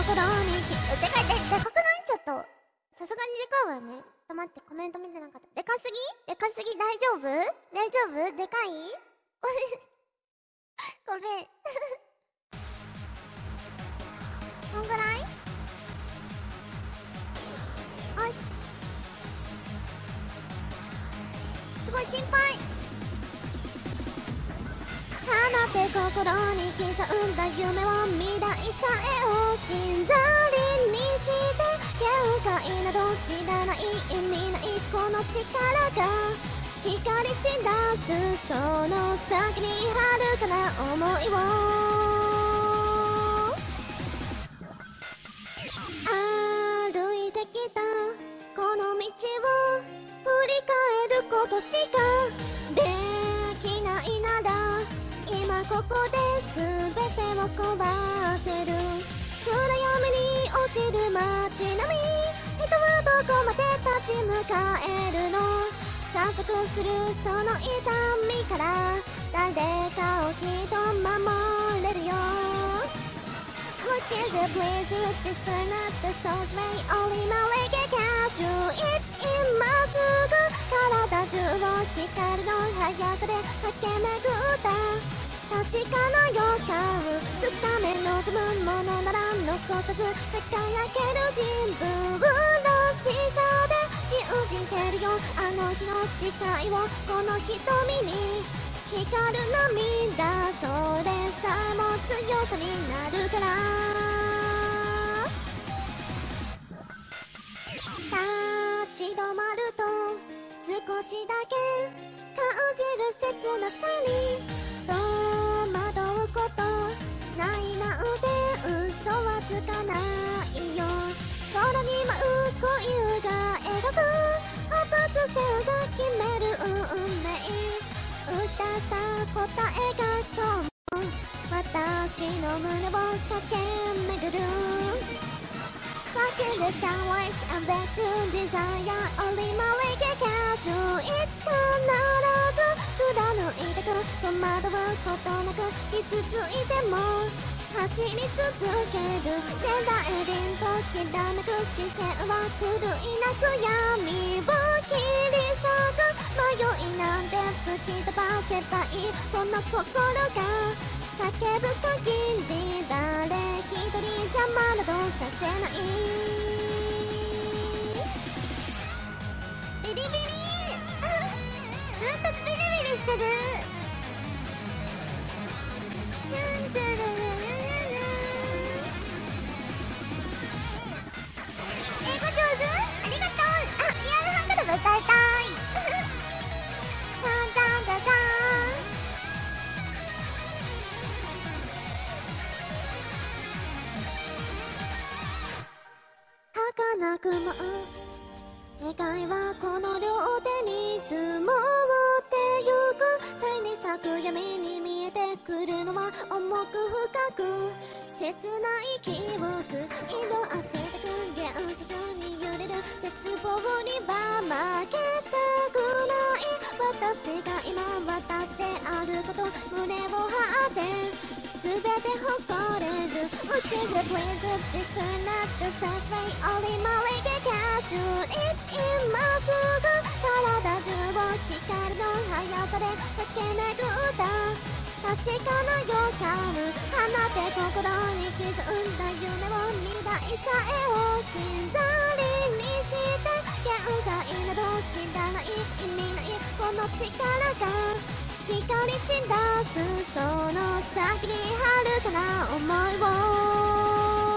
心にきてかででかくないちょっとさすがにでかいわよねちょっと待ってコメント見てなかったでかすぎでかすぎ大丈夫大丈夫でかいごめん。こん。ぐらいよしすごい心配放って心に刻ん。だ夢を未来さえを力が光り散らすその先に遥かな思いを歩いてきたこの道を振り返ることしかできないなら今ここで全てを壊せる暗闇に落ちる街並み人はどこまで加速するその痛みから誰かをきっと守れるよ。Look at the place, look this burn up the soul's ray Only my leg can catch you It 今すぐ体中を光の速さで駆け巡った。確かな予感つかめ望むものなら残さず輝ける人文らしさでじてるよあの日の誓いをこの瞳に光る涙それさえも強さになるから。立ち止まると少しだけ感じる切なさに。駆け巡る Fuck in the sunlight I'm back to desire Only my leg can catch you いつかならず貫いてく戸惑うことなく傷ついても走り続ける天台輪ときらめく視線は狂いなく闇を切り裂く迷いなんて吹き飛ばせばいいこの心が叫ぶ限り誰一人邪魔などさせない儚く舞う願いはこの両手に積もってゆく際に咲く闇に見えてくるのは重く深く切ない記憶色あせてく現実に揺れる絶望には負けたくない私が今私であること胸を張ってる Look at the place of this turn up the sunshine Only my leg can catch you It 今すぐ体中を光の速さで駆け巡った確かな予感放って心に刻んだ夢を未来さえを刻りにして限界など知らない意味ないこの力が光り散らすその先に遥かな思いを